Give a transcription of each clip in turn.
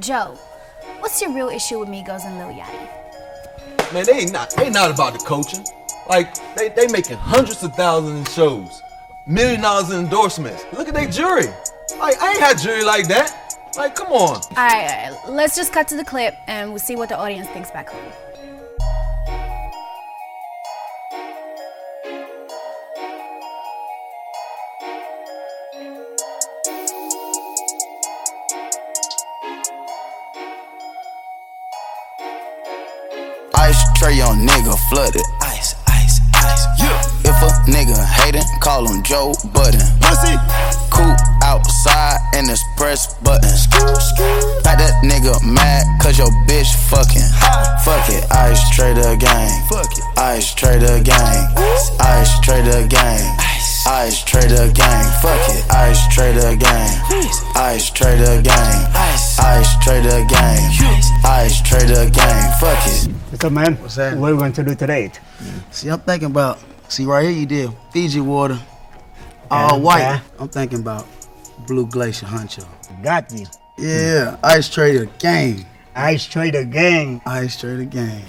Joe, what's your real issue with Migos and Lil Yachty? Man, they ain't not they not about the coaching. Like they they making hundreds of thousands in shows, million dollars in endorsements. Look at their jury. Like I ain't had jury like that. Like come on. All right, all right, let's just cut to the clip and we'll see what the audience thinks back home. Ice tray on nigga flooded. Ice, ice, ice. Yeah. If a nigga hatin', call him Joe Budden. Pussy. Cool outside and it's press button. Like that nigga mad cause your bitch fucking. Fuck it, ice trader gang. Fuck it. Ice trader gang. Ice trader gang. Ice ice trader gang. Fuck it, ice trader gang. Ice ice trader gang. Ice trader gang. Ice trader gang. Fuck it. What's up, man? What's that? What are we going to do today? See, I'm thinking about. See, right here you did Fiji water, all And, white. uh, I'm thinking about Blue Glacier Huncho. Got you. Yeah, Ice Trader Gang. Ice Trader Gang. Ice Trader Gang.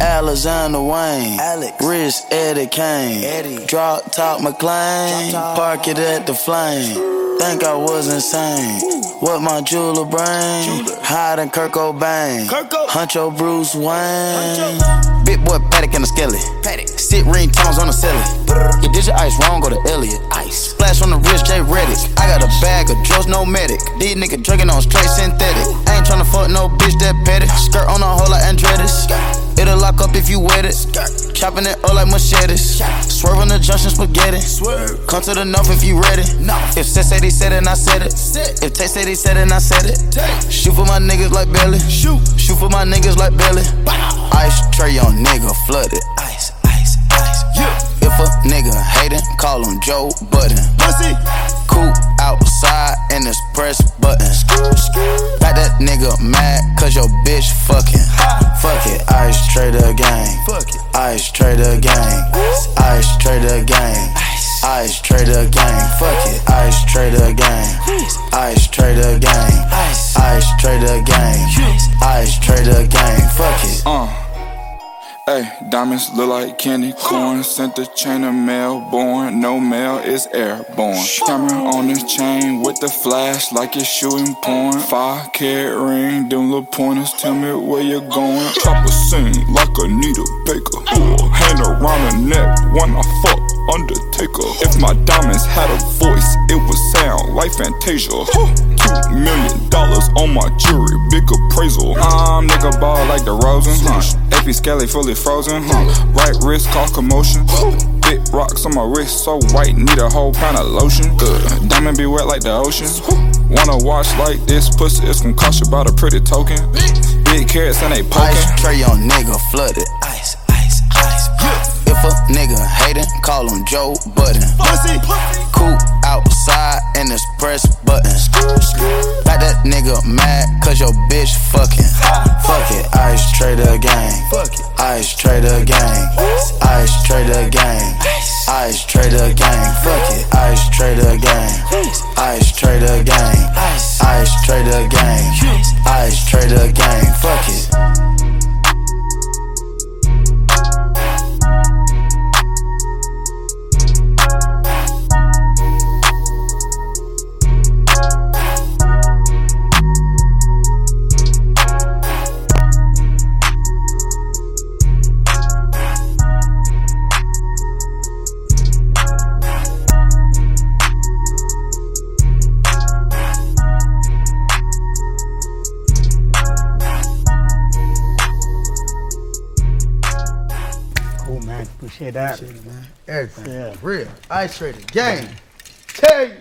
Alexander Wang, Alex, Rich Eddie Kane, Eddie, Drop Top McLean, Park it at the flame. Think I was insane. What my jeweler bring? brain? Hiding Kurt Cobain, Huncho Bruce Wayne. Big boy Patek in a skelly. Sit ringtones on the celly. You did your ice wrong, go to Elliot. Ice. Splash on the wrist, J Redick. I got a bag of drugs, no medic. These niggas drinking on straight synthetic. I ain't tryna fuck no bitch that petty. Skirt on a hole like Andretti's. It'll lock up if you wet it. Chopping it up like machetes. Swerve on the junction spaghetti. Come to the north if you ready. If Set said he said it, and I said it. If Tay said he said it, and I said it. Shoot for my niggas like Belly. Shoot. Shoot for my niggas like Belly. Ice tray on nigga flooded. Ice, ice, ice. If a nigga hatin', call him Joe Budden. Pussy. Cool outside and it's press button. Got that nigga mad cause your bitch fucking. Ice trader gang. Ice trader gang. Ice trader gang. Fuck it, ice trader gang. Ice trader gang. Ice trader gang. Ice trader gang. Fuck it. Uh. Hey, diamonds look like candy corn. Sent the chain of mail, born. No mail is airborne. Camera on the chain with the flash like it's shooting porn. Five carat ring, them little pointers tell me where you're going. Chopper sing like Anita Baker. Ooh, hand around the neck when I fuck Undertaker. If my diamonds had a voice, it would sound like Fantasia. Two million dollars on my jewelry, big appraisal. I'm nigga ball like the Rosen. Huh? AP Skelly fully frozen. Huh? Right wrist cause commotion. Big rocks on my wrist, so white, need a whole pound of lotion. Good. Diamond be wet like the ocean. Wanna watch like this pussy, it's gonna cost you about a pretty token. Big carrots and they poking. Ice tray on nigga flooded. Ice, ice, ice. If a nigga hatin', call him Joe Budden. Pussy. Cool outside and it's press button. Got that nigga mad cause your bitch fucking. Ice trader gang. Ice trader gang. Ice trader gang. Ice trader gang. Fuck it, ice trader gang. Ice trader gang. Ice trader gang. Man. Appreciate that. Shit, man. Everything. Yeah. Real. Ice Trader Game. Tell you.